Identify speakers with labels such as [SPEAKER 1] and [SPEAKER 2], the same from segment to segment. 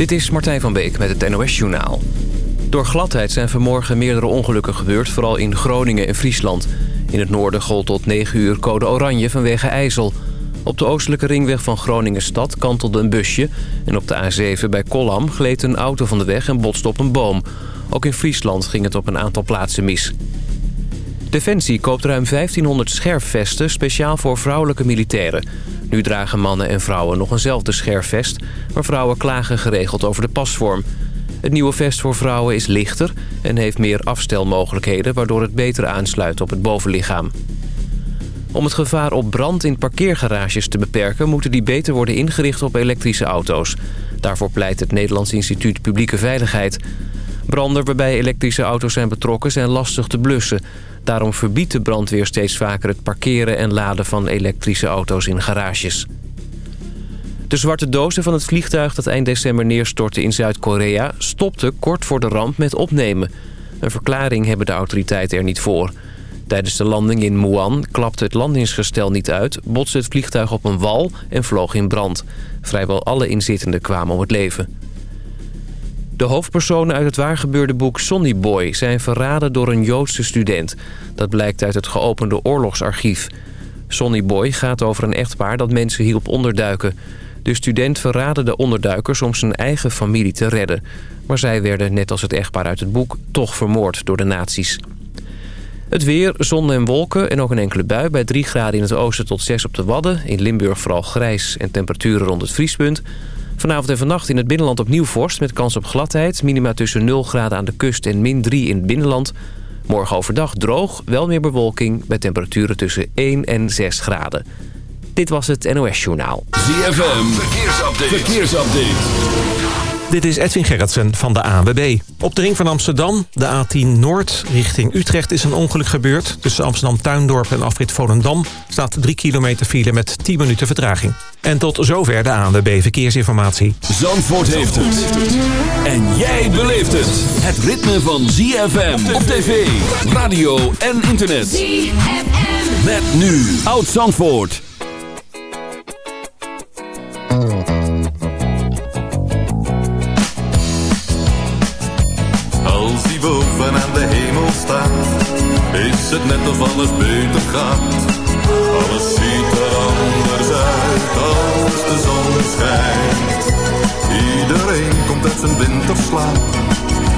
[SPEAKER 1] Dit is Martijn van Beek met het NOS Journaal. Door gladheid zijn vanmorgen meerdere ongelukken gebeurd... vooral in Groningen en Friesland. In het noorden gold tot 9 uur code oranje vanwege ijzel. Op de oostelijke ringweg van Groningen-stad kantelde een busje... en op de A7 bij Kolham gleed een auto van de weg en botste op een boom. Ook in Friesland ging het op een aantal plaatsen mis. Defensie koopt ruim 1500 scherfvesten speciaal voor vrouwelijke militairen. Nu dragen mannen en vrouwen nog eenzelfde scherfvest... maar vrouwen klagen geregeld over de pasvorm. Het nieuwe vest voor vrouwen is lichter en heeft meer afstelmogelijkheden... waardoor het beter aansluit op het bovenlichaam. Om het gevaar op brand in parkeergarages te beperken... moeten die beter worden ingericht op elektrische auto's. Daarvoor pleit het Nederlands Instituut Publieke Veiligheid. Branden waarbij elektrische auto's zijn betrokken zijn lastig te blussen... Daarom verbiedt de brandweer steeds vaker het parkeren en laden van elektrische auto's in garages. De zwarte dozen van het vliegtuig dat eind december neerstortte in Zuid-Korea... stopte kort voor de ramp met opnemen. Een verklaring hebben de autoriteiten er niet voor. Tijdens de landing in Muan klapte het landingsgestel niet uit... botste het vliegtuig op een wal en vloog in brand. Vrijwel alle inzittenden kwamen om het leven. De hoofdpersonen uit het waargebeurde boek Sonny Boy... zijn verraden door een Joodse student. Dat blijkt uit het geopende oorlogsarchief. Sonny Boy gaat over een echtpaar dat mensen hielp onderduiken. De student verraadde de onderduikers om zijn eigen familie te redden. Maar zij werden, net als het echtpaar uit het boek, toch vermoord door de nazi's. Het weer, zon en wolken en ook een enkele bui bij 3 graden in het oosten tot 6 op de Wadden. In Limburg vooral grijs en temperaturen rond het vriespunt. Vanavond en vannacht in het binnenland opnieuw vorst met kans op gladheid. Minima tussen 0 graden aan de kust en min 3 in het binnenland. Morgen overdag droog, wel meer bewolking... bij temperaturen tussen 1 en 6 graden. Dit was het NOS Journaal.
[SPEAKER 2] ZFM, verkeersupdate. verkeersupdate.
[SPEAKER 3] Dit is Edwin Gerritsen van de ANWB. Op de ring van Amsterdam, de A10 Noord, richting Utrecht is een ongeluk gebeurd. Tussen Amsterdam-Tuindorp en Afrit Volendam staat 3 kilometer file met 10 minuten vertraging. En tot zover de ANWB Verkeersinformatie.
[SPEAKER 2] Zandvoort heeft het. En jij beleeft het. Het ritme van ZFM op tv, radio en internet. ZFM. Met nu Oud Zandvoort.
[SPEAKER 4] Is het net of alles beter gaat. Alles ziet er anders uit als de zon schijnt. Iedereen komt uit zijn winterslaap,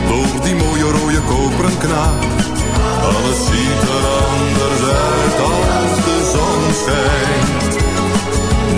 [SPEAKER 4] door die mooie rode koperen knaap. Alles ziet er anders uit als de zon schijnt.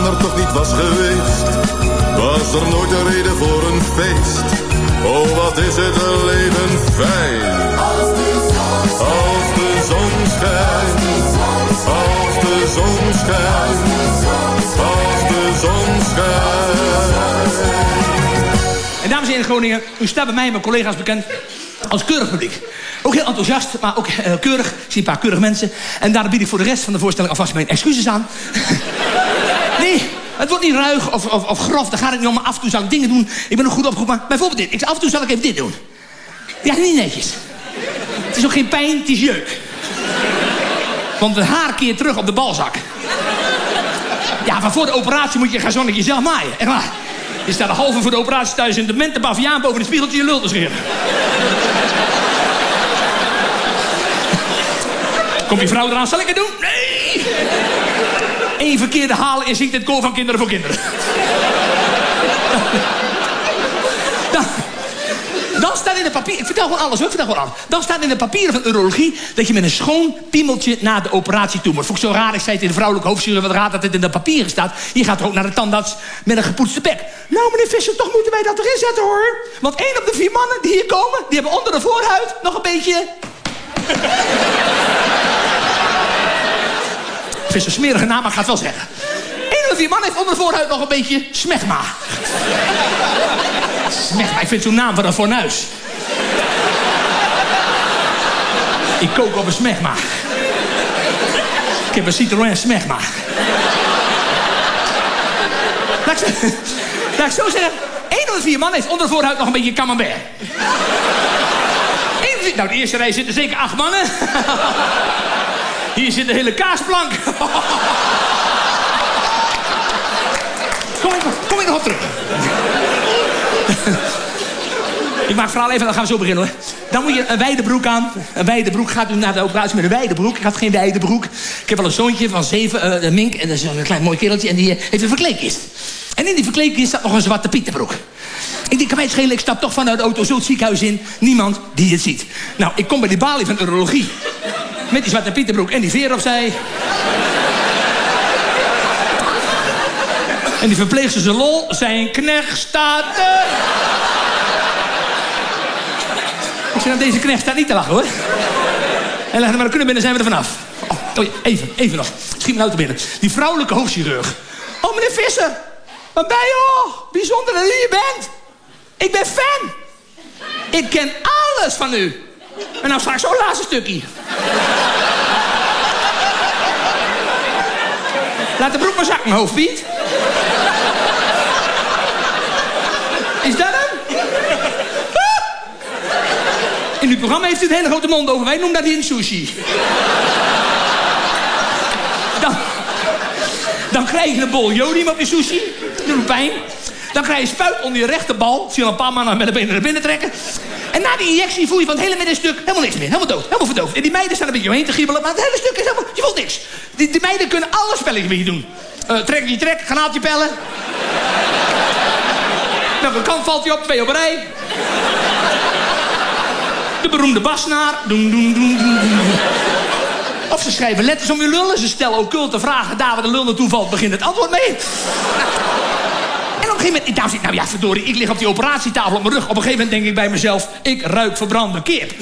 [SPEAKER 4] Als de zon er toch niet was geweest, was er nooit een reden voor een feest. Oh, wat is het leven fijn. Als de zon schijnt. Als de zon schijnt. Als de zon schijnt.
[SPEAKER 5] En dames en heren Groningen, u staat bij mij en mijn collega's bekend Als keurig publiek. Ook heel enthousiast, maar ook uh, keurig. Ik zie een paar keurige mensen. En daar bied ik voor de rest van de voorstelling alvast mijn excuses aan. Nee, het wordt niet ruig of, of, of grof. Daar gaat het niet om. Af en toe zal ik dingen doen. Ik ben nog goed. Maar bijvoorbeeld dit. Ik, af en toe zal ik even dit doen. Ja, niet netjes. Het is ook geen pijn, het is jeuk. Want het haar keert terug op de balzak. Ja, van voor de operatie moet je gaan zonnetje jezelf maaien. Echt waar. Je staat halve voor de operatie thuis in de mente baviaan boven het spiegeltje je lul te scheren. Komt je vrouw eraan, zal ik het doen? Nee! Eén verkeerde halen en zingt het koor van kinderen voor kinderen. Dan, dan staat in de papier... Ik vertel gewoon alles hoor, ik vertel gewoon alles. Dan staat in de papieren van urologie... dat je met een schoon piemeltje naar de operatie toe moet. Vond ik zo raar, ik zei het in de vrouwelijke hoofdstuur... wat raad dat het in de papieren staat. Je gaat ook naar de tandarts met een gepoetste bek. Nou meneer Visser, toch moeten wij dat erin zetten hoor. Want één op de vier mannen die hier komen... die hebben onder de voorhuid nog een beetje... Visser smerige naam, maar ik ga het wel zeggen. Eén of vier man heeft onder de nog een beetje smegma. smegma, ik vind zo'n naam van een fornuis. ik kook op een smegma. Ik heb een Citroën smegma. Laat ik, laat ik zo zeggen. Eén of vier man heeft onder de nog een beetje camembert. Nou, de eerste rij zitten zeker acht mannen. Hier zit de hele kaasplank. kom, ik, kom ik nog op terug. ik maak verhaal even, dan gaan we zo beginnen hoor. Dan moet je een wijde broek aan. Een wijde broek. Gaat u naar de operatie met een wijde broek. Ik had geen wijde broek. Ik heb wel een zoontje van zeven, uh, Mink. En dat is een klein mooi kereltje. En die uh, heeft een verkleedkist. En in die verkleedkist staat nog een zwarte pietenbroek. Ik denk, kan mij het schelen, ik stap toch vanuit de auto zo het ziekenhuis in. Niemand die het ziet. Nou, ik kom bij die balie van urologie. Met die zwarte pietenbroek en die veer opzij. en die verpleegster zijn lol, zijn knecht staat... er. Ik zeg, nou, deze knecht staat niet te lachen, hoor. En maar dan kunnen binnen zijn we er vanaf. Oh, oh, even, even nog. Schiet me nou te binnen. Die vrouwelijke hoofdchirurg. Oh, meneer Visser. Wat ben je, oh? Bijzonder dat u hier bent. Ik ben fan. Ik ken alles van u. En nou straks zo'n laatste stukje. Laat de broek maar zakken, hoofdpiet. Is dat hem? In uw programma heeft u een hele grote mond over. Wij noemen dat in sushi. Dan, dan krijg je een bol jodium op je sushi. Dat doet pijn. Dan krijg je spuit onder je rechterbal. Zie je al een paar mannen met de benen naar binnen trekken. En na die injectie voel je van het hele middenstuk helemaal niks meer. Helemaal dood. Helemaal verdoofd. En die meiden staan een beetje omheen te giebelen. Maar het hele stuk is helemaal... Je voelt niks. Die, die meiden kunnen alle spelletjes met je doen. Uh, trek je trek, granaatje pellen. Welke kant valt hij op? Twee op een rij. De beroemde basnaar. Doen, doen, doen, doen, doen. Of ze schrijven letters om je lullen. Ze stellen occulte vragen. Daar waar de lul naartoe valt, begint het antwoord mee gegeven moment, ik nou ja, verdorie, ik lig op die operatietafel op mijn rug. Op een gegeven moment denk ik bij mezelf, ik ruik verbrande kip.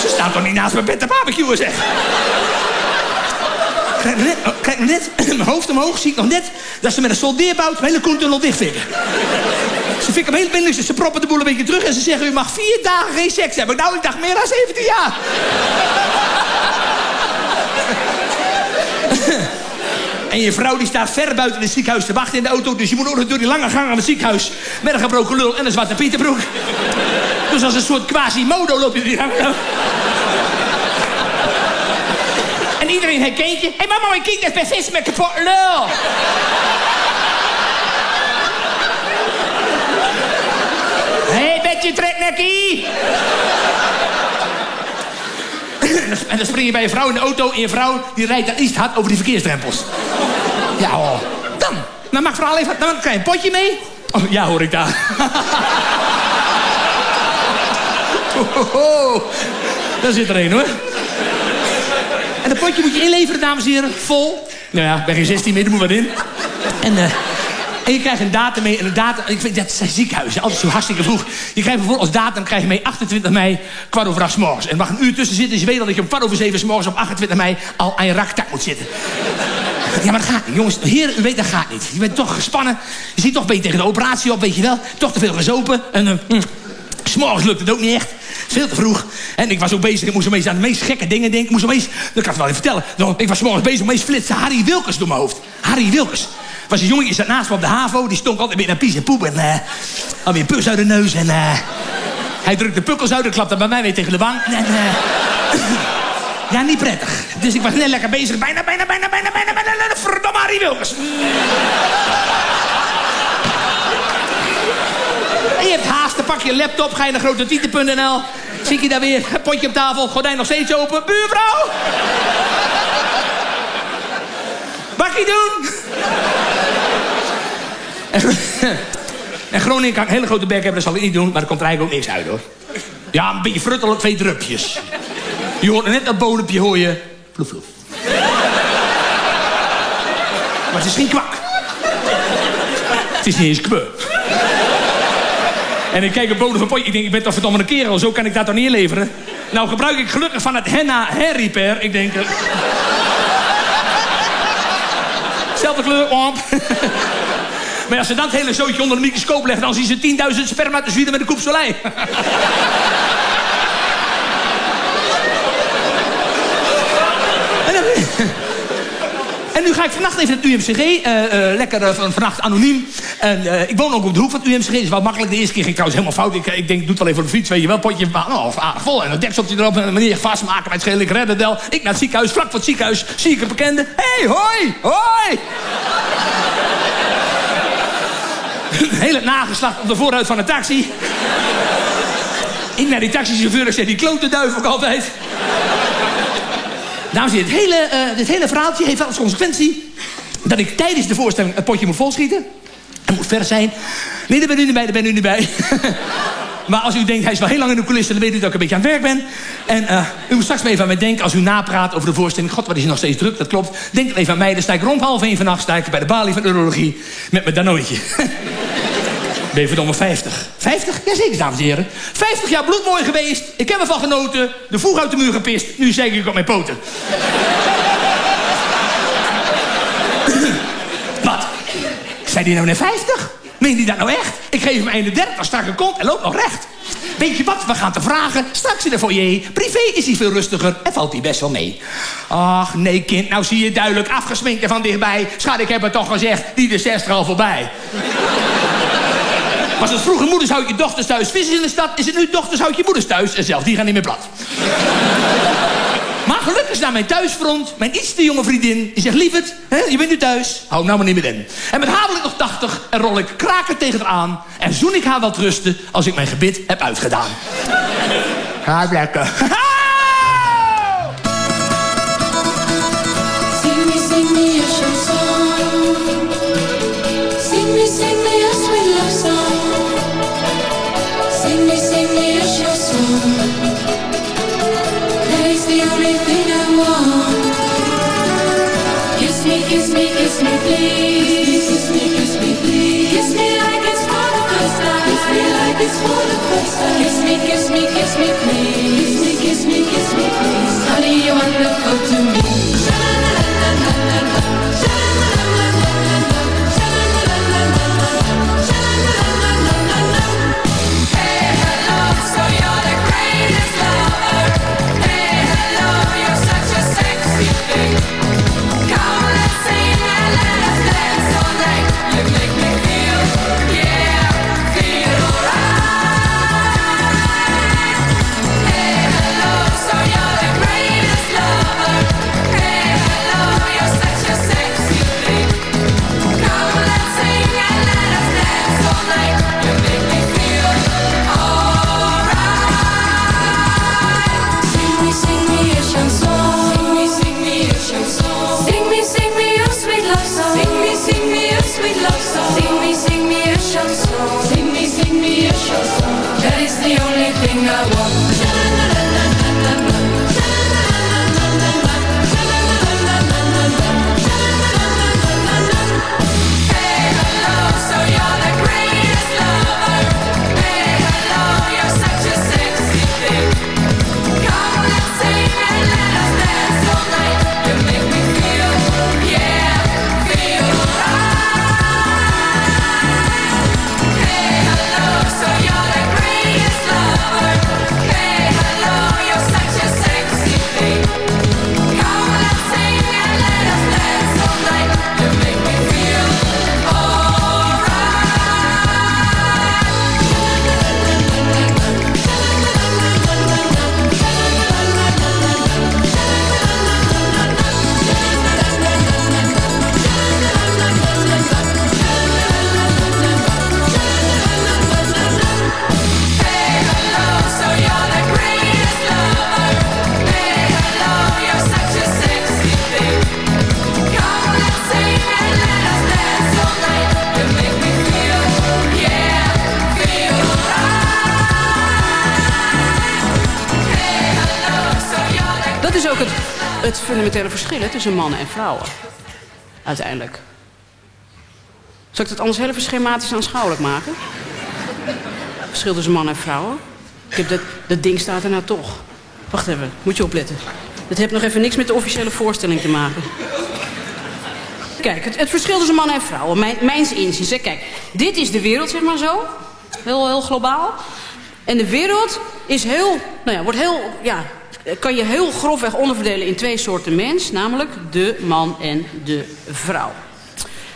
[SPEAKER 5] Ze staan toch niet naast mijn bed te barbecuen, zeg. Kijk net, oh, kijk net, mijn hoofd omhoog, zie ik nog net... dat ze met een soldeerbout mijn hele koentunnel dichtvikken. Ze fikken hem heel ze proppen de boel een beetje terug... en ze zeggen, u mag vier dagen geen seks hebben. Nou, ik dacht meer dan 17 jaar. En je vrouw die staat ver buiten het ziekenhuis te wachten in de auto. Dus je moet nog door die lange gang aan het ziekenhuis. Met een gebroken lul en een zwarte pietenbroek. Dus als een soort quasi-modo loop je die gang. En iedereen herkent je. Hé hey mama, mijn kind is precies met kapot lul. Hé, hey, beetje treknekkie. En dan spring je bij je vrouw in de auto... en je vrouw die rijdt dan iets hard over die verkeersdrempels. Ja, hoor. Dan. Dan mag vooral even... Dan krijg je een potje mee. Oh, ja, hoor ik daar. oh, Daar zit er een, hoor. En dat potje moet je inleveren, dames en heren. Vol. Nou ja, ik ben geen 16 meer, er moet wat in. En... Uh, en je krijgt een datum mee. En een datum, ik vind, dat zijn ziekenhuizen, altijd zo hartstikke vroeg. Je krijgt bijvoorbeeld als datum krijg je mee 28 mei, kwart over acht morgens. En mag een uur tussen zitten. Dus je weet dat je om kwart over zeven morgens op 28 mei al aan je raktak moet zitten. Ja, maar dat gaat niet. Jongens, heren, u weet, dat gaat niet. Je bent toch gespannen. Je ziet toch, je tegen de operatie op, weet je wel. Toch te veel gezopen. En uh, mm, s'morgens lukt het ook niet echt. Veel te vroeg. En ik was ook bezig, ik moest opeens aan de meest gekke dingen denken. Ik moest opeens, dat kan ik wel even vertellen. Ik was morgens bezig, opeens flitste Harry Wilkes door mijn hoofd. Harry Wilkes. Was een jongetje, zat naast me op de HAVO. Die stonk altijd weer naar pies en poep. En uh, had weer een pus uit de neus. En uh, hij drukte pukkels uit en klapte bij mij weer tegen de wang. En, uh, ja, niet prettig. Dus ik was net lekker bezig. Bijna, bijna, bijna, bijna, bijna, bijna. Verdomme Harry Wilkes. En je hebt haast, dan pak je laptop, ga je naar grotetieten.nl. Zie je daar weer, potje op tafel, gordijn nog steeds open. Buurvrouw! Bakkie doen! En, Groningen kan een hele grote bek hebben, dat zal ik niet doen. Maar er komt er eigenlijk ook niks uit, hoor. Ja, een beetje fruttelen, twee drupjes. Je hoort net dat bodempje, hoor je... Vloef, vloef. Maar het is geen kwak. Het is niet eens kwak. En ik kijk op bodem van potje. Ik denk, ik ben toch verdomme een kerel. Zo kan ik dat toch neerleveren? Nou gebruik ik gelukkig van het henna hair repair. Ik denk... Uh... Zelfde kleur, omp. Maar als ze dan het hele zootje onder de microscoop leggen... dan zien ze 10.000 spermatozoïden met een koep soleil. En nu ga ik vannacht even naar het UMCG. Uh, uh, lekker uh, vannacht anoniem. En ik woon ook op de hoek van het UMCG. Dat is wel makkelijk. De eerste keer ging ik trouwens helemaal fout. Ik, ik denk, doe het wel even voor de fiets. Weet je wel, potje oh, aardig vol. En een dekseltje erop. En een manier vastmaken met schelen. Ik redde del. Ik naar het ziekenhuis. Vlak voor het ziekenhuis zie ik een bekende. Hé, hey, hoi, hoi. Heel het nageslacht op de vooruit van de taxi. ik naar die taxichauffeur. Ik zeg, die klote duif ook altijd. Dames en heren, het hele, uh, dit hele verhaaltje heeft als consequentie... dat ik tijdens de voorstelling het potje moet volschieten. Het moet ver zijn. Nee, daar ben u niet bij, daar ben u niet bij. maar als u denkt, hij is wel heel lang in de coulissen... dan weet u dat ik een beetje aan het werk ben. En uh, u moet straks even aan mij denken als u napraat over de voorstelling. God, wat is nog steeds druk, dat klopt. Denk even aan mij, dan sta ik rond half één vannacht... sta bij de balie van urologie met mijn danooitje. Ben je verdomme 50? 50? Jazeker, dames en heren. 50 jaar bloedmooi geweest. Ik heb ervan genoten. De voeg uit de muur gepist. Nu zeker ik op mijn poten. Wat? Zijn die nou net 50? Meen die dat nou echt? Ik geef hem 31, dan strakke kont en loop nog recht. Weet je wat, we gaan te vragen. Straks in de foyer. Privé is hij veel rustiger en valt hij best wel mee. Ach, nee kind, nou zie je duidelijk afgesminkt en van dichtbij. Schat, ik heb het toch gezegd, die de 60 al voorbij. Was het vroeger moeders houd je dochters thuis, vissen in de stad... is het nu dochters houd je moeders thuis en zelf die gaan niet meer plat. maar gelukkig is naar mijn thuisfront mijn iets te jonge vriendin... die zegt, lieverd, hè, je bent nu thuis, hou nou maar niet meer in. En met haar ik nog 80 en rol ik kraken tegen haar aan... en zoen ik haar wat rusten als ik mijn gebit heb uitgedaan. Ga lekker.
[SPEAKER 6] Kiss
[SPEAKER 7] me, kiss
[SPEAKER 6] me, please. Kiss me, kiss me, kiss me, please. Honey, you're wonderful.
[SPEAKER 7] Verschillen tussen mannen en vrouwen. Uiteindelijk. Zal ik dat anders heel even schematisch aanschouwelijk maken? Verschil tussen mannen en vrouwen? Ik heb dat, dat ding staat er nou toch. Wacht even, moet je opletten. Dat heeft nog even niks met de officiële voorstelling te maken. Kijk, het, het verschil tussen mannen en vrouwen, mijn, mijns inziens. Kijk, dit is de wereld, zeg maar zo. Heel, heel globaal. En de wereld is heel, nou ja, wordt heel, ja, kan je heel grofweg onderverdelen in twee soorten mens. Namelijk de man en de vrouw.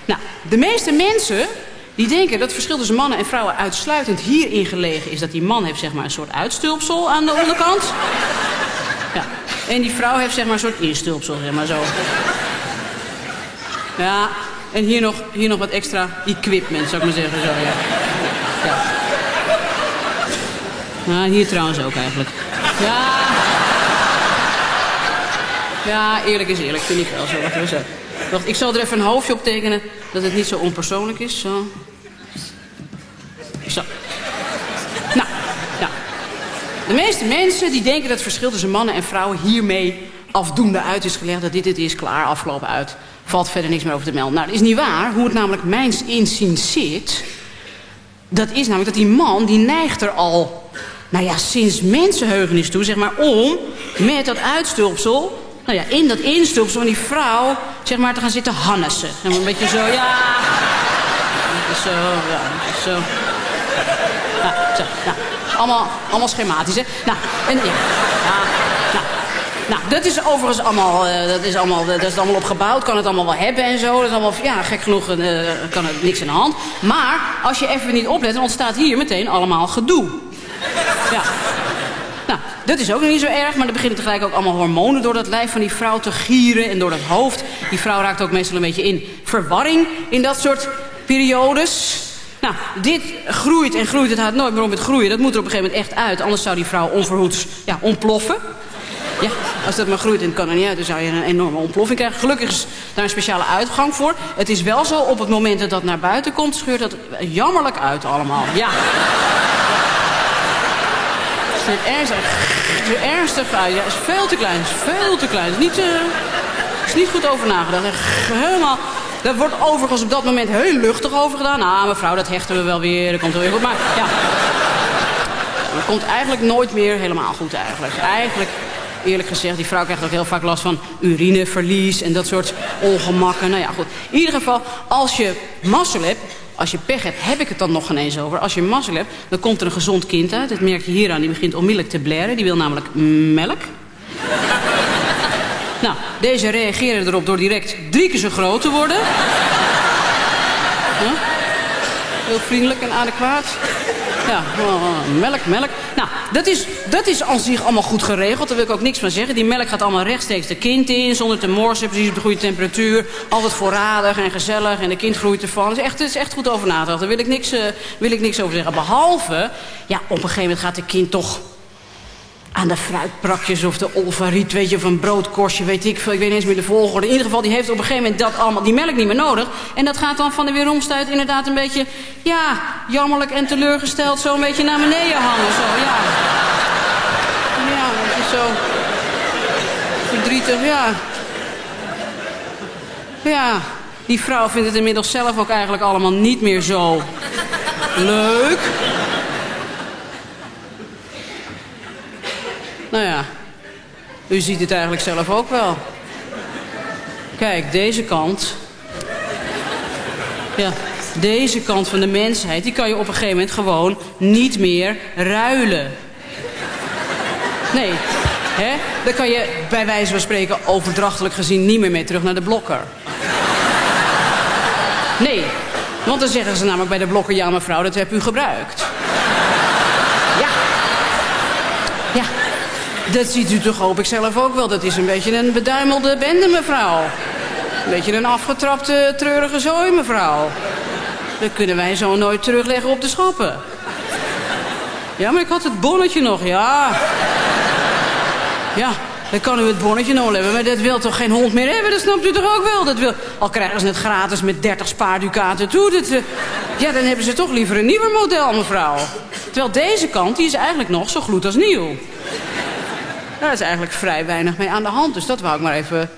[SPEAKER 7] Nou, de meeste mensen die denken dat het verschil tussen mannen en vrouwen uitsluitend hierin gelegen is. Dat die man heeft zeg maar een soort uitstulpsel aan de onderkant. Ja. En die vrouw heeft zeg maar een soort instulpsel, zeg maar zo. Ja, en hier nog, hier nog wat extra equipment, zou ik maar zeggen. Zo, ja. ja. Hier trouwens ook eigenlijk. Ja. Ja, eerlijk is eerlijk, vind ik wel zo. Wacht even Wacht, ik zal er even een hoofdje op tekenen, dat het niet zo onpersoonlijk is. Zo. Nou, ja. De meeste mensen die denken dat het verschil tussen mannen en vrouwen hiermee afdoende uit is gelegd. Dat dit het is, klaar, afgelopen uit. Valt verder niks meer over te melden. Nou, dat is niet waar. Hoe het namelijk mijns inziens zit... dat is namelijk dat die man, die neigt er al... nou ja, sinds mensenheugenis toe, zeg maar, om... met dat uitstulpsel... nou ja, in dat instulpsel van die vrouw... zeg maar, te gaan zitten hannessen. Een beetje zo, ja... Zo, ja, zo. Zo, nou. Allemaal, allemaal schematisch, hè? Nou, en ja. ja nou, nou, dat is overigens allemaal, uh, dat is allemaal, dat is allemaal op gebouwd. Kan het allemaal wel hebben en zo. Dat is allemaal, ja, gek genoeg uh, kan er niks aan de hand. Maar als je even niet oplet, dan ontstaat hier meteen allemaal gedoe. Ja. Dat is ook nog niet zo erg, maar er beginnen tegelijk ook allemaal hormonen door dat lijf van die vrouw te gieren en door dat hoofd. Die vrouw raakt ook meestal een beetje in verwarring in dat soort periodes. Nou, dit groeit en groeit. Het gaat nooit meer om het groeien. Dat moet er op een gegeven moment echt uit. Anders zou die vrouw onverhoeds ja, ontploffen. Ja, als dat maar groeit en het kan er niet uit, dan zou je een enorme ontploffing krijgen. Gelukkig is daar een speciale uitgang voor. Het is wel zo, op het moment dat dat naar buiten komt, scheurt dat jammerlijk uit allemaal. Ja. Het ernstig, ernstig uit. Ja, is veel te klein, veel te klein. Is niet, uh, is niet goed over nagedacht. Helemaal... Daar wordt overigens op dat moment heel luchtig over gedaan. Nou, mevrouw, dat hechten we wel weer. Dat komt wel weer goed. Maar ja, dat komt eigenlijk nooit meer helemaal goed eigenlijk. Eigenlijk eerlijk gezegd, die vrouw krijgt ook heel vaak last van urineverlies en dat soort ongemakken. Nou ja, goed. In ieder geval, als je mazzel hebt, als je pech hebt, heb ik het dan nog eens over. Als je mazzel hebt, dan komt er een gezond kind uit. Dat merk je hieraan. Die begint onmiddellijk te blaren. Die wil namelijk melk. nou, deze reageren erop door direct drie keer zo groot te worden. Heel vriendelijk en adequaat. Ja, melk, melk. Nou, dat is, dat is aan zich allemaal goed geregeld. Daar wil ik ook niks van zeggen. Die melk gaat allemaal rechtstreeks de kind in. Zonder te morsen, precies op de goede temperatuur. Altijd voorradig en gezellig. En de kind groeit ervan. Het is echt, is echt goed over nagedacht. Daar wil ik, niks, uh, wil ik niks over zeggen. Behalve, ja, op een gegeven moment gaat de kind toch aan de fruitprakjes of de olfariet, weet je, een broodkorstje, weet ik veel. Ik weet niet eens meer de volgorde. In ieder geval, die heeft op een gegeven moment dat allemaal, die melk niet meer nodig. En dat gaat dan van de weeromstuit inderdaad een beetje, ja, jammerlijk en teleurgesteld zo een beetje naar beneden hangen. Zo, ja. Ja, dat is zo verdrietig, ja. Ja, die vrouw vindt het inmiddels zelf ook eigenlijk allemaal niet meer zo leuk. Nou ja, u ziet het eigenlijk zelf ook wel. Kijk, deze kant. Ja, deze kant van de mensheid, die kan je op een gegeven moment gewoon niet meer ruilen. Nee, hè? Dan kan je bij wijze van spreken overdrachtelijk gezien niet meer mee terug naar de blokker. Nee, want dan zeggen ze namelijk bij de blokker... ja mevrouw, dat heb u gebruikt. Ja. Ja, dat ziet u toch hoop ik zelf ook wel. Dat is een beetje een beduimelde bende, mevrouw. Een beetje een afgetrapte, treurige zooi, mevrouw. Dat kunnen wij zo nooit terugleggen op de schappen. Ja, maar ik had het bonnetje nog, ja. Ja, dan kan u het bonnetje nog hebben, maar dat wil toch geen hond meer hebben? Dat snapt u toch ook wel? Dat wil... Al krijgen ze het gratis met 30 spaarducaten toe. Ja, dan hebben ze toch liever een nieuwer model, mevrouw. Terwijl deze kant, die is eigenlijk nog zo gloed als nieuw. Daar is eigenlijk vrij weinig mee aan de hand. Dus dat wou ik maar even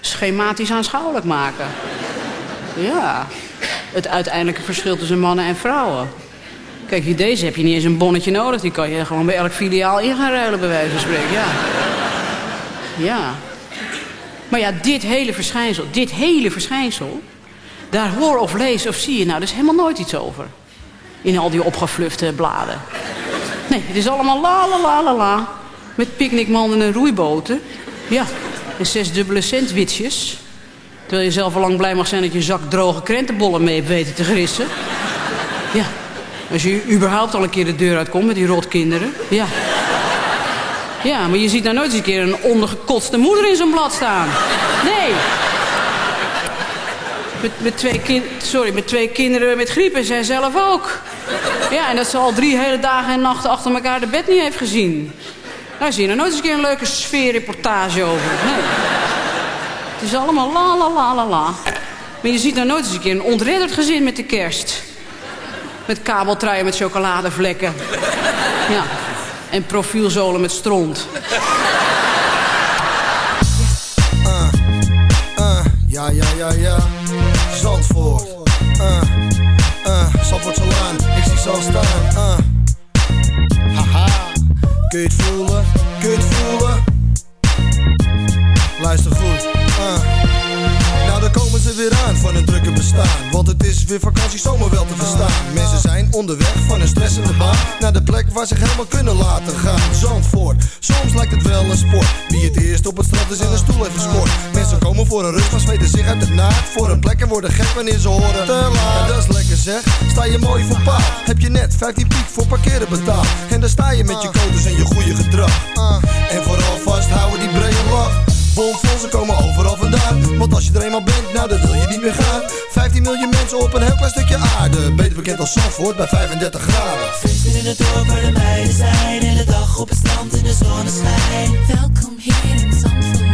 [SPEAKER 7] schematisch aanschouwelijk maken. Ja, het uiteindelijke verschil tussen mannen en vrouwen. Kijk, deze heb je niet eens een bonnetje nodig. Die kan je gewoon bij elk filiaal in gaan ruilen, bij wijze van spreken. Ja. Ja. Maar ja, dit hele verschijnsel, dit hele verschijnsel... daar hoor of lees of zie je nou dus helemaal nooit iets over. In al die opgeflufte bladen. Nee, het is allemaal la la la la la. Met picknickmanden en roeiboten. Ja, en zes dubbele centwitsjes. Terwijl je zelf al lang blij mag zijn dat je zak droge krentenbollen mee hebt weten te grissen. Ja, als je überhaupt al een keer de deur uitkomt met die rotkinderen. Ja. Ja, maar je ziet nou nooit eens een keer een ondergekotste moeder in zo'n blad staan. Nee. Met, met, twee kind, sorry, met twee kinderen met griep en zij zelf ook. Ja, en dat ze al drie hele dagen en nachten achter elkaar de bed niet heeft gezien. Daar zie je nou nooit eens een keer een leuke sfeerreportage over. Nee. Het is allemaal la la la la la. Maar je ziet nou nooit eens een keer een ontredderd gezin met de kerst. Met kabeltruien met chocoladevlekken. Ja. En profielzolen met stront.
[SPEAKER 8] Uh, uh, ja, ja, ja, ja. Zandvoort. Uh, uh, Zandvoortselaan. Ik zie zo staan. Uh. Kun je het voelen? Kun je het voelen? Luister goed. Uh. Nou, daar komen ze weer aan van hun drukke bestaan. Want het is weer vakantie zomer wel te verstaan. Mensen zijn onderweg van een stressende baan naar de plek waar ze helemaal kunnen laten gaan. Zandvoort, soms lijkt het wel een sport. Wie het eerst op het strand is in een stoel heeft gescoord. Voor een rust, maar zweten zich uit de naad. Voor een plek en worden gek wanneer ze horen. Te laat. Dat is lekker zeg. Sta je mooi voor paal. Heb je net 15 piek voor parkeren betaald. En dan sta je met je codes en je goede gedrag. En vooral vasthouden die brede lach. Bomvol, ze komen overal vandaan. Want als je er eenmaal bent, nou dan wil je niet meer gaan. 15 miljoen mensen op een heel klein stukje aarde. Beter bekend als Zandvoort bij 35 graden.
[SPEAKER 9] Feesten in het dorp waar de meiden zijn. In de dag op het strand in de zonneschijn. Welkom hier in Zandvoort.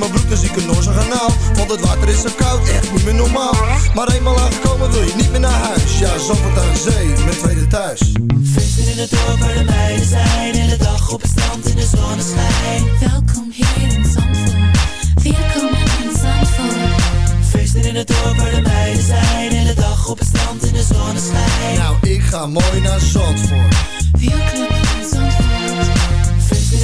[SPEAKER 8] mijn broek, dan zie ik een Noorse kanaal Want het water is zo koud, echt niet meer normaal Maar eenmaal aangekomen wil je niet meer naar huis Ja, Zandvoort aan zee, mijn tweede thuis
[SPEAKER 9] Feesten in het dorp waar de meiden zijn. In de dag op het strand in de zonneschijn. Welkom hier in Zandvoort. Welkom in Zandvoort.
[SPEAKER 8] Feesten in het dorp waar de meiden zijn In de dag op het strand in de zonneschijn Nou, ik ga mooi naar Zandvoort
[SPEAKER 9] Welkom in Zandvoort.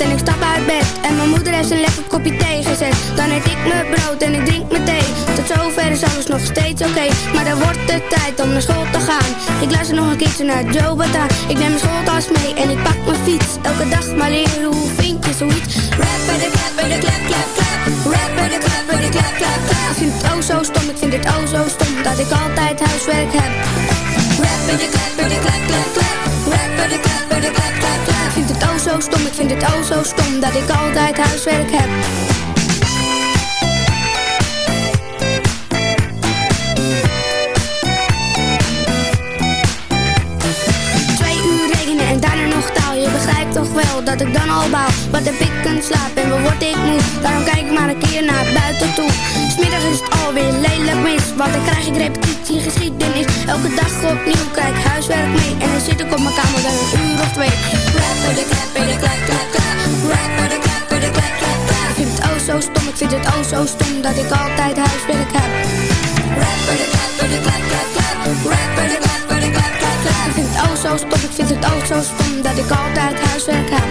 [SPEAKER 10] en ik stap uit bed. En mijn moeder heeft een lekker kopje thee gezet. Dan eet ik mijn brood en ik drink mijn thee. Tot zover is alles nog steeds oké. Maar dan wordt het tijd om naar school te gaan. Ik luister nog een keertje naar Joe Bata. Ik neem mijn schooltas mee en ik pak mijn fiets. Elke dag maar leren hoe vind je zoiets. Rapper de klapper de klap klap klap. Rapper de klapper de klap klap klap. Ik vind het oh zo stom, ik vind het oh zo stom Dat ik altijd huiswerk heb Rapper de klapper de klap klap klap Rapper de klapper de klap klap klap vind het oh zo stom, ik vind het oh zo stom Dat ik altijd huiswerk heb dat ik dan al bouw. Wat heb ik een slaap en wat word ik moe? Daarom kijk ik maar een keer naar buiten toe. Smiddag is het alweer lelijk mis. Want dan krijg ik repetitie geschiedenis. Elke dag opnieuw kijk huiswerk mee. En dan zit ik op mijn kamer wel een uur of twee. Rapper de klapper de klap klap klap. Rapper de klapper de klap klap klap. Ik vind het oh zo stom, ik vind het oh zo stom Dat ik altijd huiswerk heb. Rapper de klapper de klap klap klap. De klapper Ik vind het oh zo stom, ik vind het oh zo stom Dat ik altijd huiswerk heb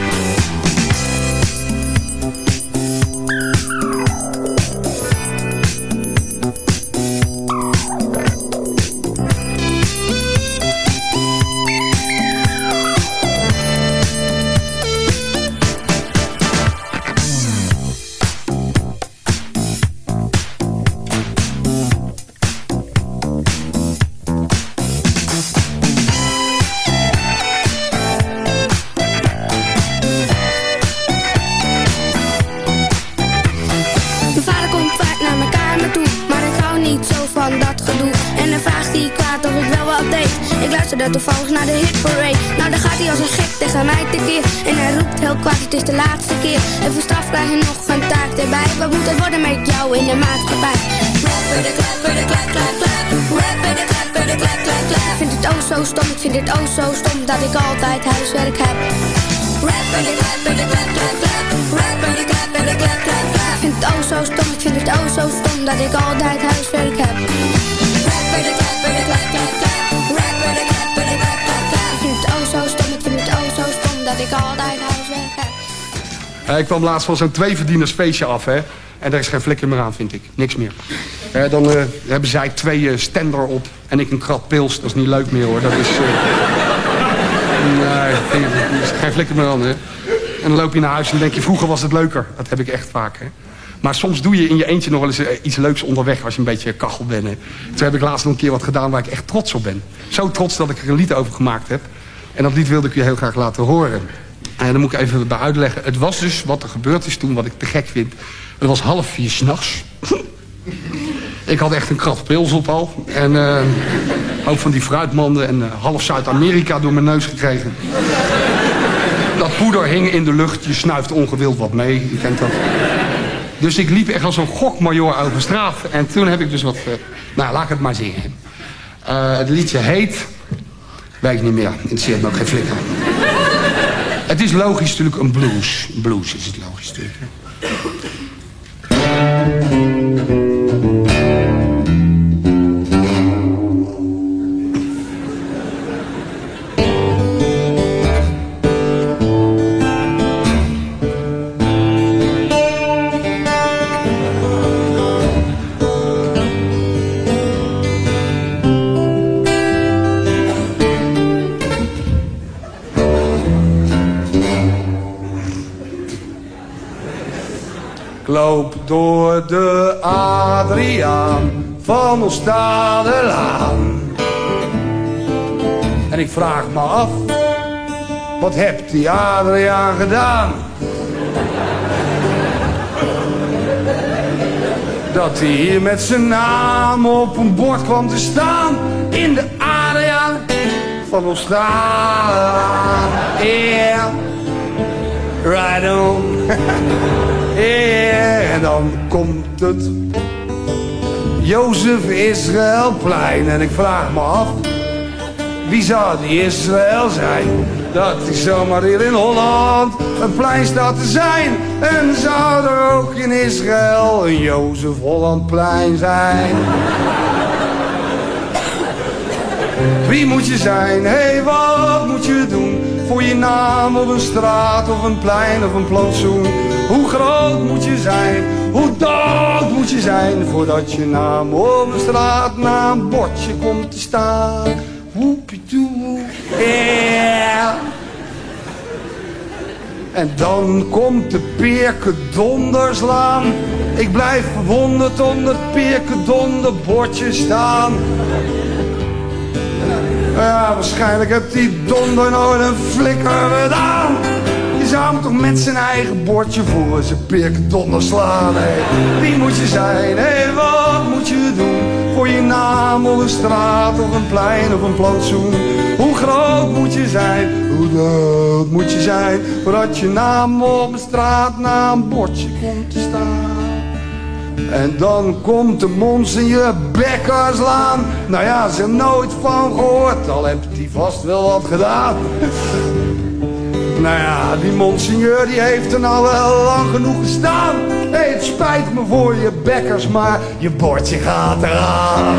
[SPEAKER 10] Ik luisterde toevallig naar de hitparade Nou dan gaat hij als een gek tegen mij tekeer En hij roept heel kwaad het is de laatste keer En voor straf krijg je nog een taak erbij Wat moet het worden met jou in de maatschappij Rapper de klapper de klap klap klap Rapper de klapper de klap klap klap Ik vind het oh zo stom, ik vind het oh zo stom Dat ik altijd huiswerk heb Rapper de klapper de klap klap klap Rapper de klapper de klap klap klap Ik vind het oh zo stom, ik vind het oh zo stom Dat ik altijd huiswerk heb Rapper de klapper de klap klap ik
[SPEAKER 11] Eh, ik kwam laatst van zo'n feestje af, hè. En daar is geen flikker meer aan, vind ik. Niks meer. Eh, dan eh, hebben zij twee stender op en ik een krat pils. Dat is niet leuk meer, hoor. Dat is... nee, geen, er flikker meer aan, hè. En dan loop je naar huis en denk je, vroeger was het leuker. Dat heb ik echt vaak, hè. Maar soms doe je in je eentje nog wel eens iets leuks onderweg als je een beetje kachel bent. Toen heb ik laatst nog een keer wat gedaan waar ik echt trots op ben. Zo trots dat ik er een lied over gemaakt heb. En dat lied wilde ik je heel graag laten horen. En dan moet ik even bij uitleggen. Het was dus wat er gebeurd is toen, wat ik te gek vind. Het was half vier s'nachts. ik had echt een krat pils op al. En eh ook van die fruitmanden en eh, half Zuid-Amerika door mijn neus gekregen. dat poeder hing in de lucht. Je snuift ongewild wat mee. Je kent dat. Dus ik liep echt als een gokmajor over straat. En toen heb ik dus wat... eh, nou, laat ik het maar zingen. Het liedje heet... Weet niet meer. Interesseert me ook geen flikker. Het is logisch natuurlijk een blues. Blues is het logisch natuurlijk. Van Oostadelaan. En ik vraag me af, wat hebt die Adriaan gedaan? Dat hij hier met zijn naam op een bord kwam te staan. In de area van Australië. Yeah, right on. yeah, en dan komt het Jozef Israëlplein. En ik vraag me af, wie zou die Israël zijn? Dat hij zomaar hier in Holland een plein staat te zijn. En zou er ook in Israël een Jozef Hollandplein zijn? Wie moet je zijn? Hé, hey, wat moet je doen? Voor je naam op een straat of een plein of een plantsoen. Hoe groot moet je zijn? Hoe dood moet je zijn? Voordat je naam op een bordje komt te staan. Woepie-toe, yeah. En dan komt de Peerke Donderslaan. Ik blijf verwonderd onder het Peerke Donderbordje staan. Ja, waarschijnlijk heeft die donder nooit een flikker gedaan. Je hem toch met zijn eigen bordje voor zijn pik donder slaan. Hey. Wie moet je zijn? Hey, wat moet je doen? Voor je naam op een straat of een plein of een plantsoen. Hoe groot moet je zijn? Hoe dood moet je zijn? Voordat je naam op een straat na een bordje komt te staan. En dan komt de monseigneur Bekkerslaan. Nou ja, ze nooit van gehoord, al heeft hij vast wel wat gedaan. Nou ja, die monseigneur die heeft er nou wel lang genoeg gestaan. Hey, het spijt me voor je bekkers, maar je bordje gaat eraan.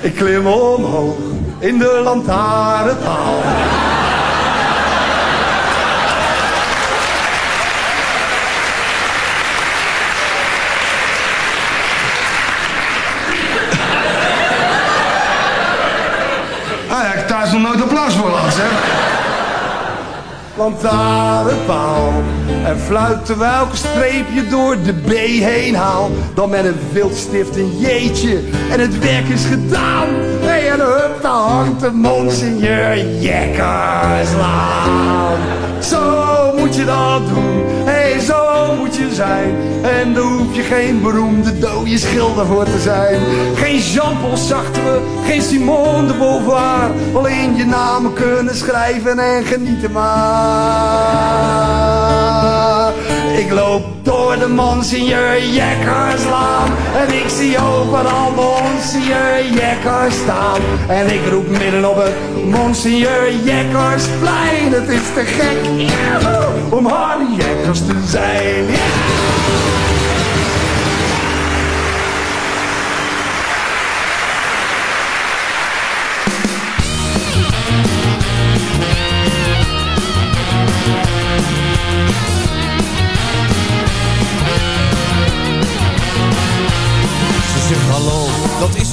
[SPEAKER 11] Ik klim omhoog in de lantaarnpaal. Thuis nog nooit applaus voor had, hè. Lantaarnpaal En fluit een streepje door de B heen haal. Dan met een wildstift een jeetje En het werk is gedaan. Hey, en hup, daar hangt de monseigneur Jekkerslaan Zo moet je dat doen zijn. En daar hoef je geen beroemde dode schilder voor te zijn. Geen Jean-Paul geen Simone de Beauvoir. Alleen je namen kunnen schrijven en genieten maar. Ik loop door de Monseigneur Jekkerslaan En ik zie overal Monseigneur Jekkers staan. En ik roep midden op het Monseigneur Jekkersplein. Het is te gek om Hardy Jekkers te zijn.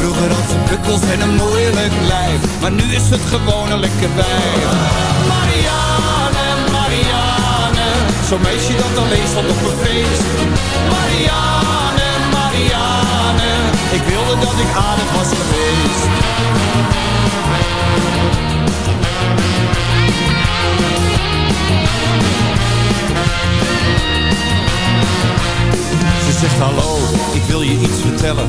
[SPEAKER 12] Vroeger had ze bukkels en een moeilijk lijf. Maar nu is het gewoon een lekker wijf. Marianne, Marianne. Zo'n meisje dat alleen stond op een feest. Marianne, Marianne. Ik wilde dat ik aardig was geweest. Ze zegt hallo, ik wil je iets vertellen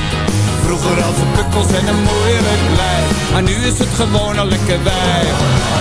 [SPEAKER 12] Vroeger had ze pukkels en een moeilijk lijf Maar nu is het gewoon een lekker wijf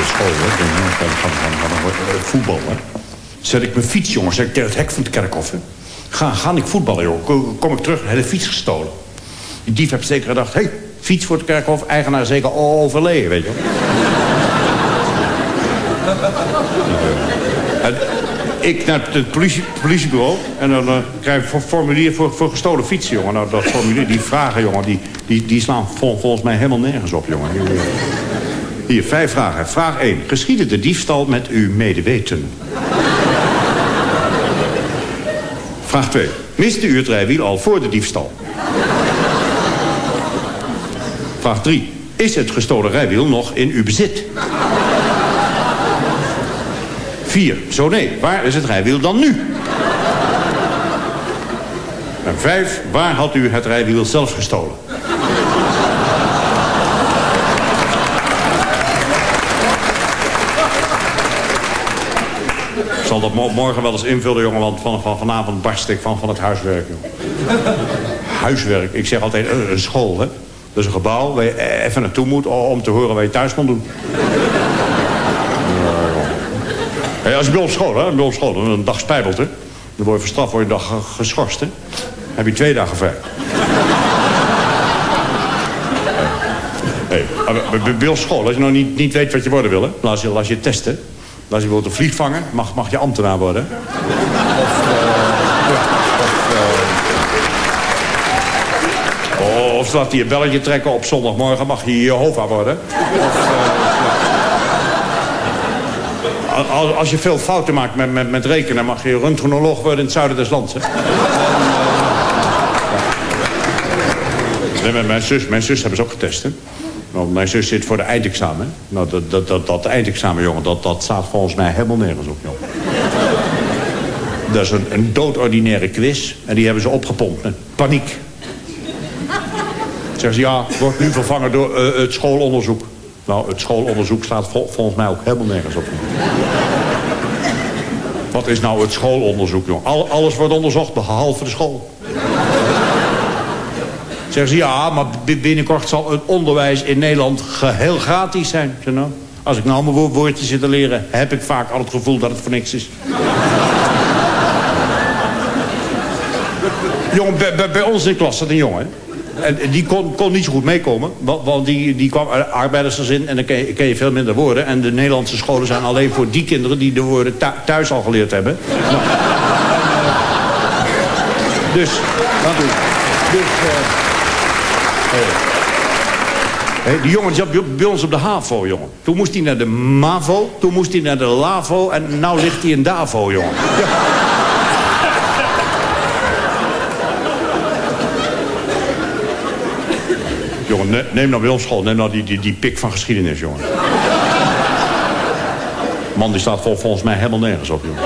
[SPEAKER 13] Uit school, hè. Van, van, van, voetbal, hè. Zet ik mijn fiets, jongens, zet ik tegen het hek van het kerkhof, hè. Ga, ga ik voetballen, joh. Kom, ik terug, hele fiets gestolen. Die dief heeft zeker gedacht, hé, hey, fiets voor het kerkhof, eigenaar zeker overleden, weet je. En ik naar het politie, politiebureau en dan eh, krijg ik een formulier voor, voor gestolen fietsen, jongen. Nou, dat formulier, die vragen, jongen, die, die, die slaan vol- volgens mij helemaal nergens op, jongen. Hier, vijf vragen. Vraag 1. Geschiedde de diefstal met uw medeweten? Vraag 2. Miste u het rijwiel al voor de diefstal? Vraag 3. Is het gestolen rijwiel nog in uw bezit? 4. Zo nee, waar is het rijwiel dan nu? En 5. Waar had u het rijwiel zelf gestolen? Zal dat mo- morgen wel eens invullen, jongen, want van, van, vanavond barst ik van, van het huiswerk. Jongen. Huiswerk, ik zeg altijd eh, een school, hè. Is een gebouw waar je e- even naartoe moet om te horen wat je thuis moet doen. Ja, als je bij op school, hè, bij op school, een dag spijbelt, hè. Dan word je verstraft, word je dag ge- geschorst, hè. Dan heb je twee dagen vrij. Hey, bij- op school, als je nou niet, niet weet wat je worden wil, hè. Laat je, laat je testen. Als je bijvoorbeeld een vliegvanger, mag, mag je ambtenaar worden. Of, eh, ja, of, eh, hij een belletje trekken op zondagmorgen, mag je Jehovah worden. Of, eh, ja. Als- Als je veel fouten maakt met, met, met rekenen, mag je röntgenoloog worden in het zuiden des lands. Hè? Nee, mijn, zus, mijn zus hebben ze ook getest, hè? Mijn zus zit voor de eindexamen. Nou, dat, dat, dat, dat eindexamen, jongen, dat, dat staat volgens mij helemaal nergens op, jongen. Dat is een, een doodordinaire quiz. En die hebben ze opgepompt met paniek. Zeggen ze, ja, wordt nu vervangen door eh, het schoolonderzoek. Nou, het schoolonderzoek staat vol- volgens mij ook helemaal nergens op. Wat is nou het schoolonderzoek, jongen? Al, alles wordt onderzocht, behalve de school. Zeggen ze, ja, maar binnenkort zal het onderwijs in Nederland geheel gratis zijn. Nou, als ik nou mijn wo- woordjes zit te leren... heb ik vaak al het gevoel dat het voor niks is. jongen, bij, bij- ons in de klas zat een jongen. En die kon, kon niet zo goed meekomen. Want, want die, die kwam uit arbeidersgezin en dan ken je, ken je veel minder woorden. En de Nederlandse scholen zijn alleen voor die kinderen... die de woorden thu- thuis al geleerd hebben. Nou, dus, dat doe ik. Dus, eh, hey. Die jongen zat bij, ons op de HAVO, jongen. Toen moest hij naar de MAVO, toen moest hij naar de LAVO... en nou ligt hij in DAVO, jongen. Ja. Jongen, ne- neem nou bij ons school, neem nou die, die, die pik van geschiedenis, jongen. Man, die staat vol, volgens mij helemaal nergens op, jongen.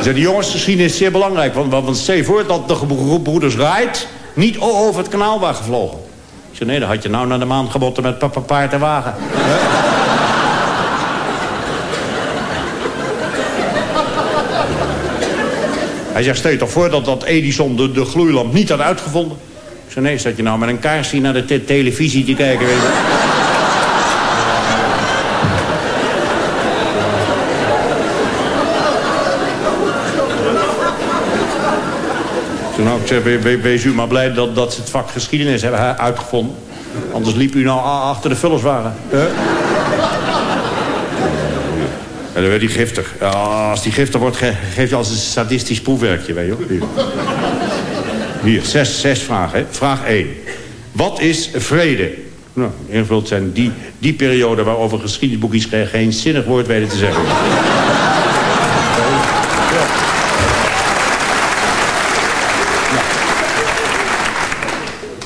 [SPEAKER 13] Zeg, die jongens, geschiedenis is zeer belangrijk. Want, want, want stel je voor dat de gebroeders Wright niet over het kanaal waren gevlogen. Ik zeg, nee, dan had je nou naar de maan gebotten met papa paard en wagen. Hij zegt, stel toch voor dat, dat Edison de, de gloeilamp niet had uitgevonden. Ik zeg, nee, zat je nou met een kaarsje naar de te- televisie te kijken, weet. Ik zeg, zeg, we- we- wees u maar blij dat, dat ze het vak geschiedenis hebben uitgevonden. Anders liep u nou achter de vullerswagen. Hè? En dan werd hij giftig. Ja, als die giftig wordt, ge geeft hij als een sadistisch proefwerkje, weet je. Hier, Hier zes, zes vragen. Hè. Vraag 1. Wat is vrede? Nou, invult zijn die, die periode waarover geschiedenisboekjes geen zinnig woord weten te zeggen.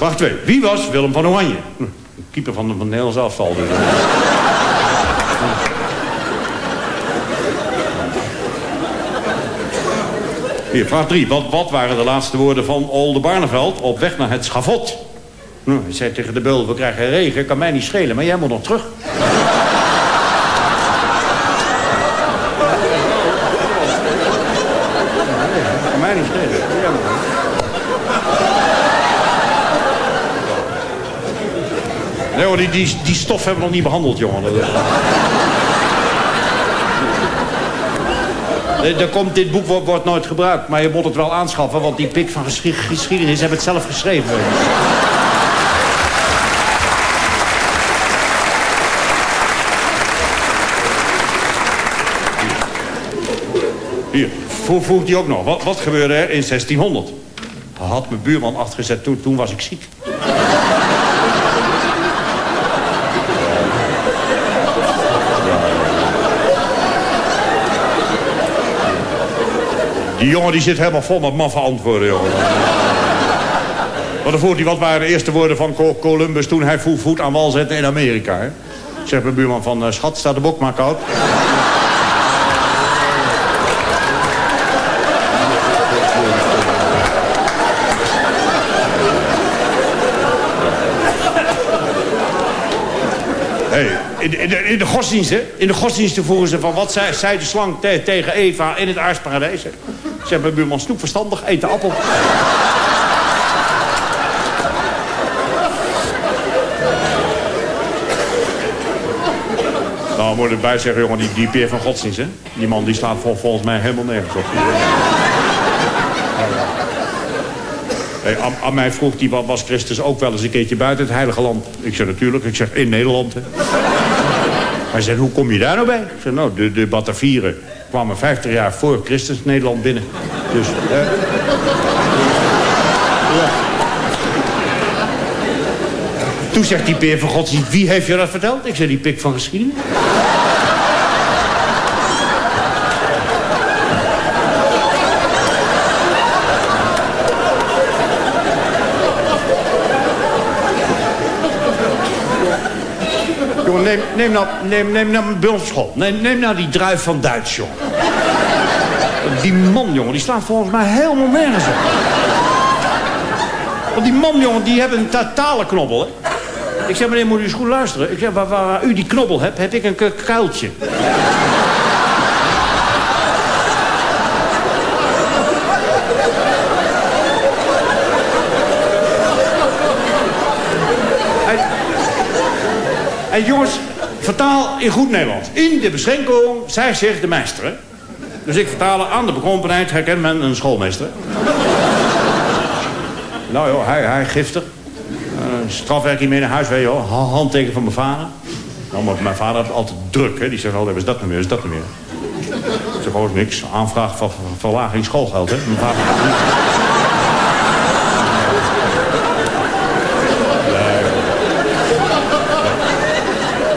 [SPEAKER 13] Vraag 2. Wie was Willem van Oranje? Hm, Keeper van de, van afval. Dus. Hier, vraag 3. Wat, wat waren de laatste woorden van Olde Barneveld op weg naar het schavot? Nou, hij zei tegen de beul, we krijgen regen, kan mij niet schelen, maar jij moet nog terug. Kan mij niet schelen. Jij moet nog. Nee hoor, die, die, stof hebben we nog niet behandeld, jongen. Er komt, dit boek wordt, nooit gebruikt, maar je moet het wel aanschaffen... want die pik van geschi- geschiedenis hebben het zelf geschreven. Hier, vroeg, vroeg die ook nog. Wat, wat gebeurde er in 1600? Had mijn buurman achtergezet, toen, toen was ik ziek. Die jongen die zit helemaal vol met maffe antwoorden, jongen. Maar dan hij, wat waren de eerste woorden van Co- Columbus... toen hij voet, aan wal zette in Amerika, hè? Zegt mijn buurman van, eh, schat, staat de bok maar koud. In, in, de, in de godsdiensten, in de ze van... wat zei, de slang te- tegen Eva in het aardsparadijs? Zegt mijn buurman, snoep verstandig, eet de appel. Nou, moet erbij zeggen, jongen, die, die peer van godsdienst, hè? Die man die staat vol, volgens mij helemaal nergens op. Hey, aan, mij vroeg wat was Christus ook wel eens een keertje buiten het heilige land? Ik zeg natuurlijk, ik zeg in Nederland. Hij zei, hoe kom je daar nou bij? Ik zeg, nou, de, de Batavieren kwamen 50 jaar voor Christus Nederland binnen. Dus. Ja. Toen zegt die peer van godsdienst, wie heeft je dat verteld? Ik zeg, die pik van geschiedenis. Neem, nou, neem, neem nou bij ons. Neem, neem nou die druif van Duits, jongen. Die man, jongen, die staat volgens mij helemaal nergens op. Want die man, jongen, die hebben een ta- talenknobbel, hè. Ik zeg, meneer, moet u eens goed luisteren. Ik zeg, waar, waar u die knobbel hebt, heb ik een ku- kuiltje. En jongens, vertaal in goed Nederlands. In de beschenking, zij zegt de meester. Dus ik vertaal aan de bekrompenheid herkent men een schoolmeester. nou joh, hij, hij giftig. Uh, strafwerk mee naar huis, weet. Ha- Handteken van mijn vader. Nou, maar mijn vader heeft altijd druk, hè. Die zegt altijd, is dat nou meer, is dat nou meer. Ik zeg, ook niks. Aanvraag van verlaging schoolgeld, hè. Mijn vader...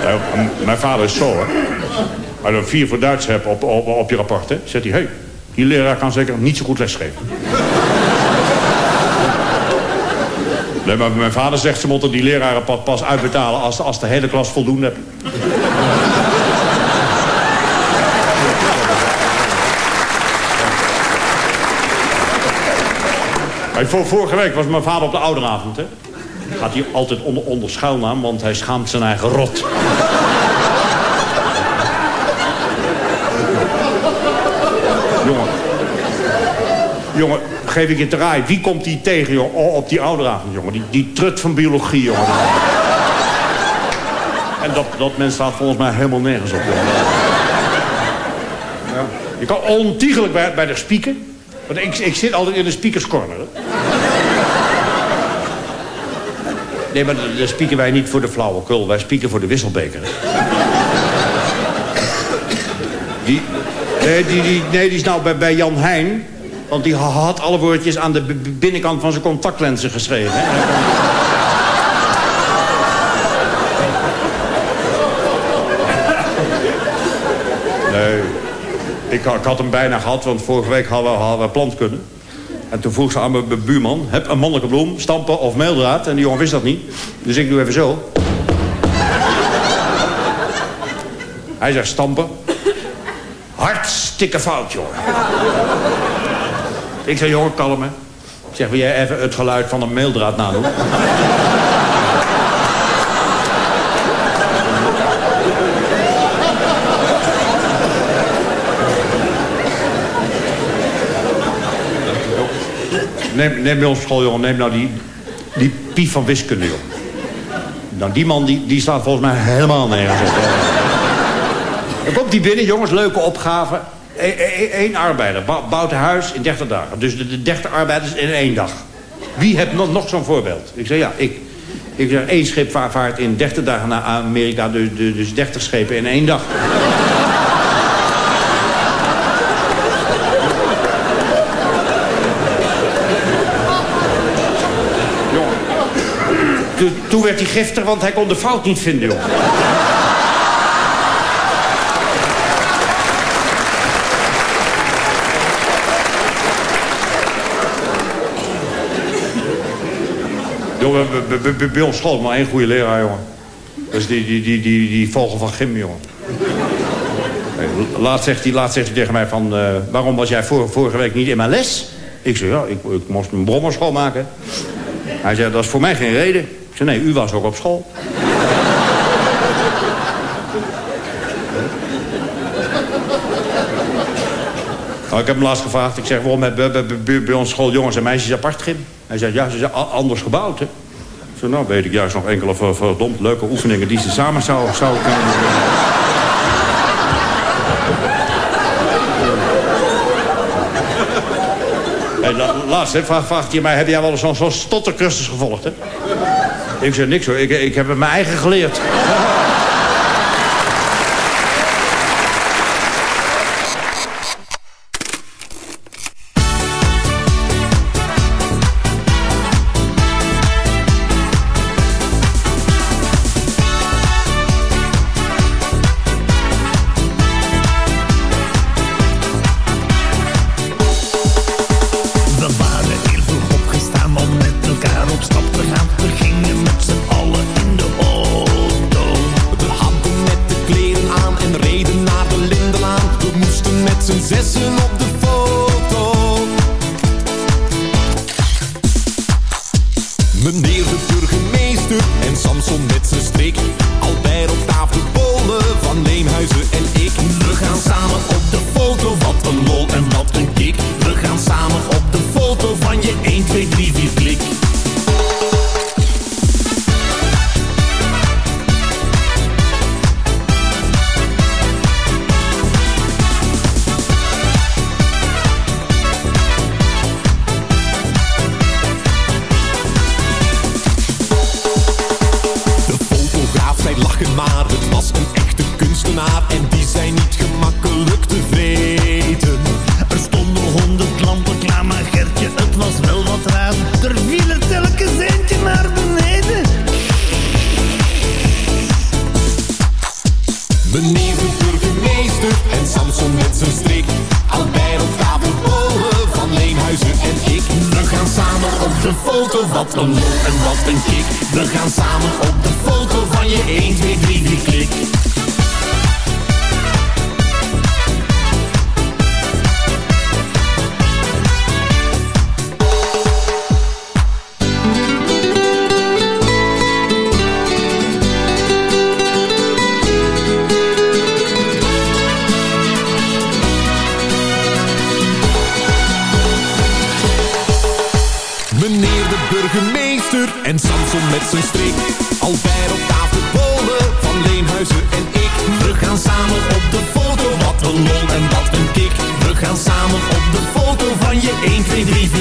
[SPEAKER 13] Ja, m- mijn vader is zo, hè. Als je vier voor Duits hebt op, op, op je rapport, hè, zegt hij... hé, hey, die leraar kan zeker niet zo goed lesgeven. Nee, maar mijn vader zegt, ze moeten die leraren pas, uitbetalen... Als, als de hele klas voldoende hebt. Vorige week was mijn vader op de ouderavond, hè. Gaat hij altijd onder, onder schuilnaam, want hij schaamt zijn eigen rot. Jongen. Jongen, geef ik je te. Wie komt die tegen, joh, oh, op die ouderavond, jongen? Die, die trut van biologie, jongen. En dat, dat mens staat volgens mij helemaal nergens op, jongen. Ja. Je kan ontiegelijk bij, bij de speaker. Want ik, ik zit altijd in de speakerscorner. Nee, maar dan spieken wij niet voor de flauwekul. Wij spieken voor de wisselbeker. Die, nee, die, die, nee, die is nou bij, bij Jan Heijn. Want die had alle woordjes aan de binnenkant van zijn contactlenzen geschreven. Hè? Nee, ik, ik had hem bijna gehad, want vorige week hadden we, hadden we. En toen vroeg ze aan mijn buurman... heb een mannelijke bloem, stampen of meeldraad? En die jongen wist dat niet. Dus ik doe even zo. Hij zegt stampen. Hartstikke fout, jongen. Ik zeg, jongen, kalm hè. Ik zeg, wil jij even het geluid van een meeldraad nadoen? Neem, neem bij school, jongen, neem nou die, die pief van wiskunde, jongen. Nou, die man die, die staat volgens mij helemaal nergens op. Dan komt die binnen, jongens, leuke opgave. Eén arbeider bou- bouwt een huis in 30 dagen. Dus de, de 30 arbeiders in één dag. Wie heeft nog, zo'n voorbeeld? Ik zeg, ja, ik. Ik zeg, één schip va- vaart in 30 dagen naar Amerika, dus, dus dus 30 schepen in één dag. Toen werd hij giftig, want hij kon de fout niet vinden, joh. Bij- ons school maar één goede leraar, jongen. Is die, die, die, die, die vogel van Gim, jongen. Laat zegt hij, laat zegt tegen mij van... eh, waarom was jij vor- vorige week niet in mijn les? Ik zeg, ja, ik, ik moest mijn brommer schoonmaken. Hij zei, dat is voor mij geen reden. Ik zei, nee, u was ook op school. Nou, ik heb hem laatst gevraagd. Ik zeg, waarom hebben bij, ons school jongens en meisjes apart gym? Hij zei, ja, ze zijn anders gebouwd, hè. Zei, nou, weet ik juist nog enkele ver- verdomd leuke oefeningen... die ze samen zou, zou kunnen doen. Laatst hè, vraagt, hij mij, heb jij wel eens zo'n stottercursus gevolgd, hè? Ik zeg, niks hoor, ik, ik heb het mijn eigen geleerd.
[SPEAKER 14] Z'n
[SPEAKER 15] zessen op de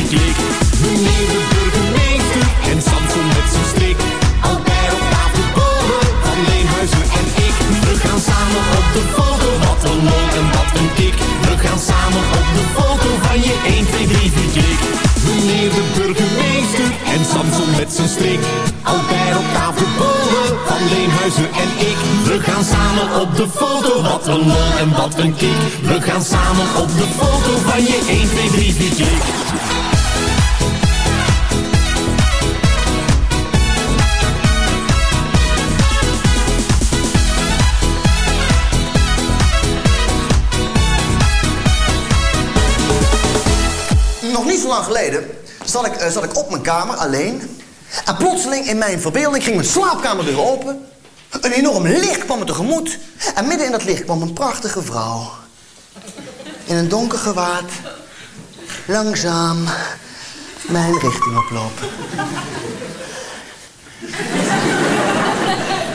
[SPEAKER 15] klik. De nieuwe burgemeester en Samson met zijn strik. Albert
[SPEAKER 14] op tafel kolen, Alleen huizen en
[SPEAKER 15] ik.
[SPEAKER 14] We gaan samen op de foto, wat een lol en wat een kick. We gaan samen op de foto van je 1, 2, 3, 4 klik.
[SPEAKER 15] Meneer de burgemeester en Samson met zijn strik. Albert op tafel kolen, Alleen huizen en ik.
[SPEAKER 14] We gaan samen op de foto, wat een lol en wat een kick. We gaan samen op de foto van je 1, 2, 3, 4 klik.
[SPEAKER 16] Zo lang geleden zat ik, eh, zat ik op mijn kamer alleen. En plotseling in mijn verbeelding ging mijn slaapkamerdeur open. Een enorm licht kwam me tegemoet. En midden in dat licht kwam een prachtige vrouw. In een donker gewaad. Langzaam mijn richting oplopen.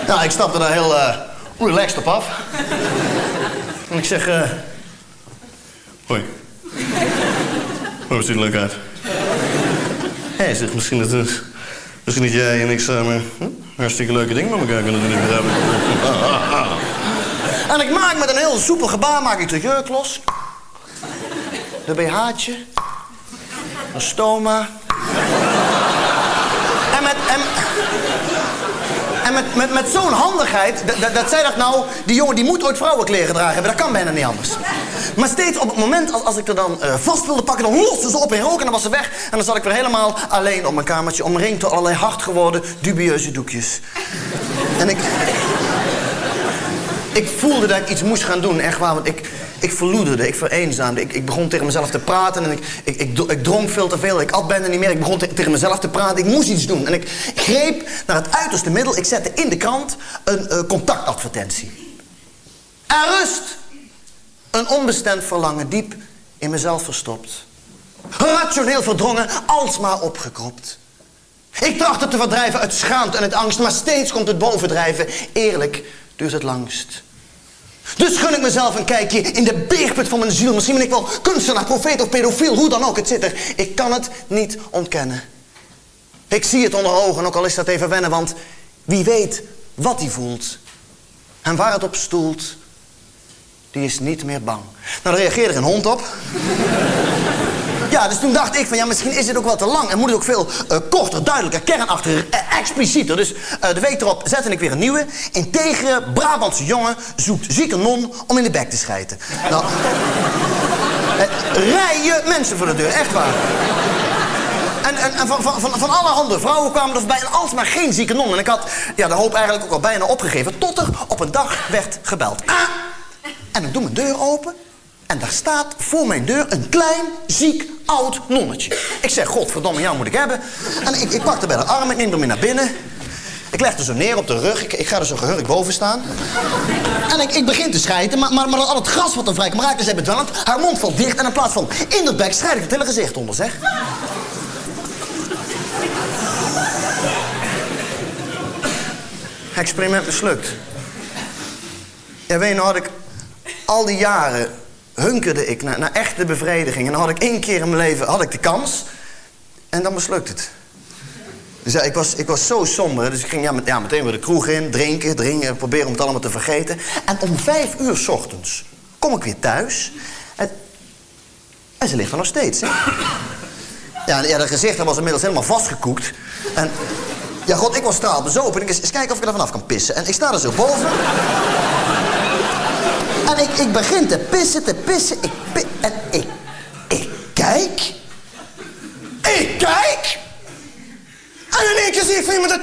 [SPEAKER 16] nou, ik stapte daar heel eh, relaxed op af. En ik zeg... eh hoi. Oh, het ziet er leuk uit. Hij zegt misschien dat, het, misschien dat jij en ik samen hm, hartstikke leuke dingen met elkaar kunnen doen. En ik maak met een heel soepel gebaar maak ik de jurk los. De BH'tje. Een stoma. En met, en, en met, met, met zo'n handigheid, dat, dat, dat zei dat nou, die jongen die moet ooit vrouwenkleren dragen hebben. Dat kan bijna niet anders. Maar steeds op het moment als, als ik er dan eh, vast wilde pakken, dan loste ze op in rook en dan was ze weg. En dan zat ik weer helemaal alleen op mijn kamertje, omringd door allerlei hard geworden, dubieuze doekjes. En ik... Ik voelde dat ik iets moest gaan doen, echt waar. Want ik, ik verloederde, ik vereenzaamde. Ik, ik begon tegen mezelf te praten en ik, ik, ik, dronk veel te veel. Ik at bijna niet meer. Ik begon te- tegen mezelf te praten. Ik moest iets doen. En ik greep naar het uiterste middel. Ik zette in de krant een eh, contactadvertentie. Er rust een onbestemd verlangen diep in mezelf verstopt. Rationeel verdrongen, alsmaar opgekropt. Ik tracht het te verdrijven uit schaamte en uit angst, maar steeds komt het bovendrijven. Eerlijk duurt het langst. Dus gun ik mezelf een kijkje in de beerput van mijn ziel. Misschien ben ik wel kunstenaar, profeet of pedofiel, hoe dan ook het zit er. Ik kan het niet ontkennen. Ik zie het onder ogen, ook al is dat even wennen, want wie weet wat hij voelt en waar het op stoelt, die is niet meer bang. Nou, daar reageerde er een hond op. Ja, dus toen dacht ik van ja, misschien is dit ook wel te lang en moet het ook veel eh, korter, duidelijker, kernachtiger, eh, explicieter. Dus eh, de week erop zette ik weer een nieuwe. Integere Brabantse jongen zoekt zieke non om in de bek te schijten. Nou, rijen mensen voor de deur, echt waar. En, en, van, van, van, alle andere vrouwen kwamen er voorbij en alsmaar geen zieke non. En ik had ja, de hoop eigenlijk ook al bijna opgegeven. Tot er op een dag werd gebeld. Ah! En ik doe mijn deur open. En daar staat voor mijn deur een klein, ziek, oud nonnetje. Ik zeg, godverdomme, jou moet ik hebben. En ik, ik pak haar bij de arm, ik neem haar mee naar binnen. Ik leg haar zo neer op de rug. Ik, ik ga er zo gehurkt boven staan. En ik, ik begin te schijten, maar, maar, maar al het gras wat er vrij komt raakt, is bedwelmd. Haar mond valt dicht en in plaats van in de bek schrijf ik het hele gezicht onder, zeg. Experiment mislukt. Ja, weet je, nou had ik al die jaren hunkerde ik naar, naar echte bevrediging. En dan had ik één keer in mijn leven had ik de kans. En dan mislukt het. Dus ja, ik was, ik was zo somber. Dus ik ging ja, met, ja, meteen weer de kroeg in, drinken, drinken, proberen om het allemaal te vergeten. En om vijf uur s ochtends kom ik weer thuis. En, ze ligt er nog steeds, hè? Ja, ja, dat gezicht was inmiddels helemaal vastgekoekt. En ja, god, ik was straalbezopen. En ik eens, eens kijken of ik er vanaf kan pissen. En ik sta er zo boven. En ik, begin te pissen, te pissen. Ik pi en ik, ik kijk. Ik kijk. En in één keer zie ik van iemand het...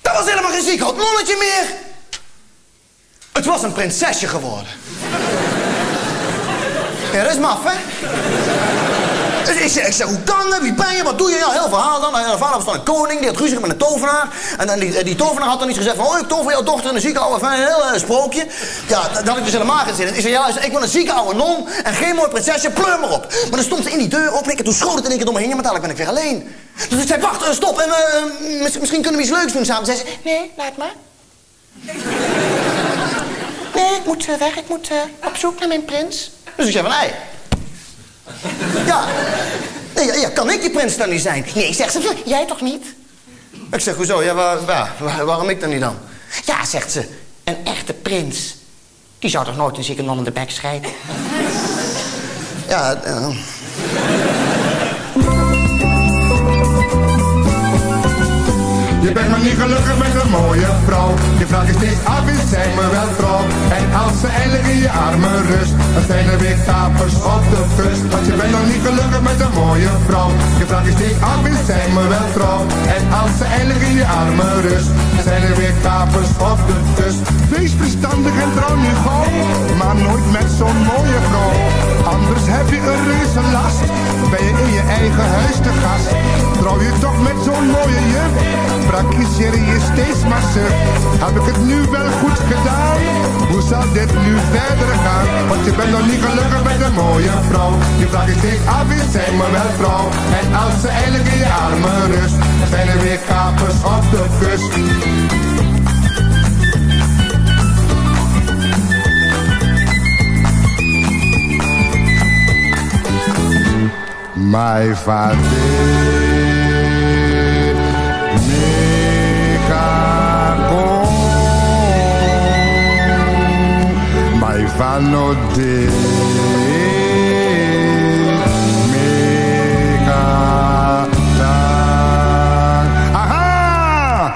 [SPEAKER 16] Dat was helemaal geen ziek oud nonnetje meer. Het was een prinsesje geworden. Ja, dat is maf, hè? Dus ik zeg, hoe kan dat? Wie ben je? Wat doe je? Ja, heel verhaal dan. De vader was dan een koning, die had ruzie met een tovenaar. En dan die, die tovenaar had dan iets gezegd van... Oh, ik tover jouw dochter in een zieke oude... Een heel eh, sprookje. Ja, dat had ik dus helemaal geen zin in. Ik zei, ja, ik wil een zieke oude non en geen mooi prinsesje, pleur maar op. Maar dan stond ze in die deur op en toen schoot het in één keer door me heen. Maar dadelijk ben ik weer alleen. Dus ik zei, wacht, eh, stop. En, eh, mis- misschien kunnen we iets leuks doen samen. Zei ze, nee, laat maar. Nee, ik moet weg. Ik moet op zoek naar mijn prins. Dus ik zei van, ei. Ja. Nee, ja, kan ik die prins dan niet zijn? Nee, zegt ze, jij toch niet? Ik zeg, hoezo? Ja, waar, waar- waar- waarom ik dan niet dan? Ja, zegt ze, een echte prins. Die zou toch nooit een zieke non in de bek scheiden? Ja, eh,
[SPEAKER 17] Nog niet gelukkig met een mooie vrouw. Je vraagt je steeds af, is zij me wel trouw? En als ze eindelijk in je armen rust, dan zijn er weer kapers op de kust. Want je bent nog niet gelukkig met een mooie vrouw. Je vraagt je steeds af, is zij me wel trouw? En als ze eindelijk in je armen rust, dan zijn er weer kapers op de kust. Wees verstandig en trouw nu gauw, maar nooit met zo'n mooie vrouw. Anders heb je een reuze last, ben je in je eigen huis te gast. Trouw je toch met zo'n mooie juf, praktiseer je steeds maar suf. Heb ik het nu wel goed gedaan? Hoe zal dit nu verder gaan? Want je bent nog niet gelukkig met een mooie vrouw. Je vraagt je steeds af, is zij me wel trouw? En als ze eindelijk in je armen rust, zijn er weer kapers op de kust. My father My vano de Aha!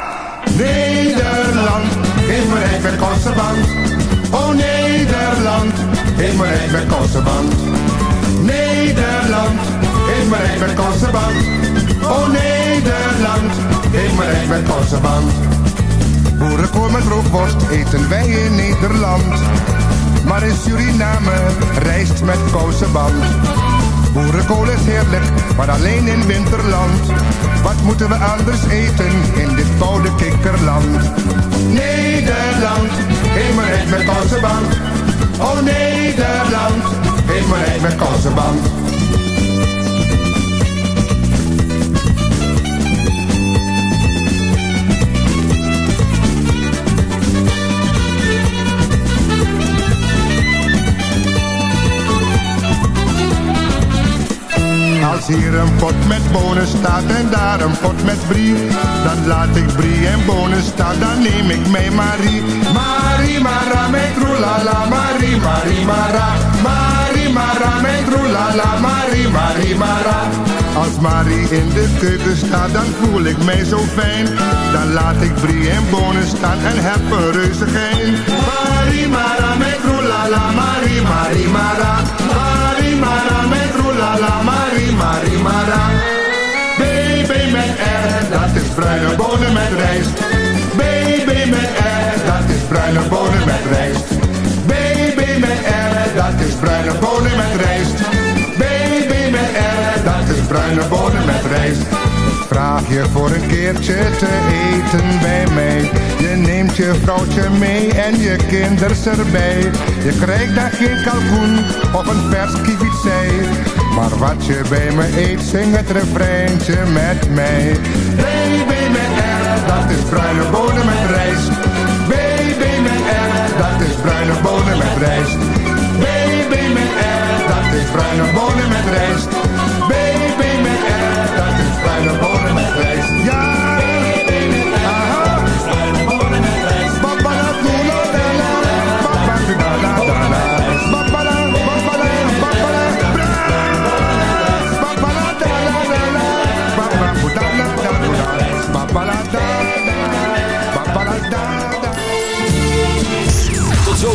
[SPEAKER 17] Nederland, me rijk met kostenband. Oh Nederland, me rijk met kostenband. Nederland, me rijk met. Oh Nederland, me rijk met kostenband. Boerenkool met rookworst eten wij in Nederland. Maar in Suriname rijst met kousenband. Boerenkool is heerlijk, maar alleen in winterland. Wat moeten we anders eten in dit koude kikkerland? Nederland, me rijk met kousenband. Oh Nederland, me rijk met kousenband. Als hier een pot met bonen staat en daar een pot met brie, dan laat ik brie en bonen staan, dan neem ik mee Marie. Marie Mara met roelala, Marie Marie Mara, Marie Mara met roelala, Marie Marie Mara. Als Marie in de keuken staat, dan voel ik mij zo fijn. Dan laat ik brie en bonen staan en heb een reuze gein. Marie Mara met roelala, Marie Marie Mara, Marie Mara met roelala, Marie Mara. Baby met R, dat is bruine bonen met rijst. Baby met R, dat is bruine bonen met rijst. Baby met R, dat is bruine bonen met rijst. Baby met R, dat is bruine bonen met rijst. Vraag je voor een keertje te eten bij mij. Je neemt je vrouwtje mee en je kinders erbij. Je krijgt daar geen kalkoen of een vers kievitzei. Maar wat je bij me eet, zing het refreintje met mij. Baby met R, dat is bruine bonen met rijst. Baby met R, dat is bruine bonen met rijst. Baby met R, dat is bruine bonen met rijst. Baby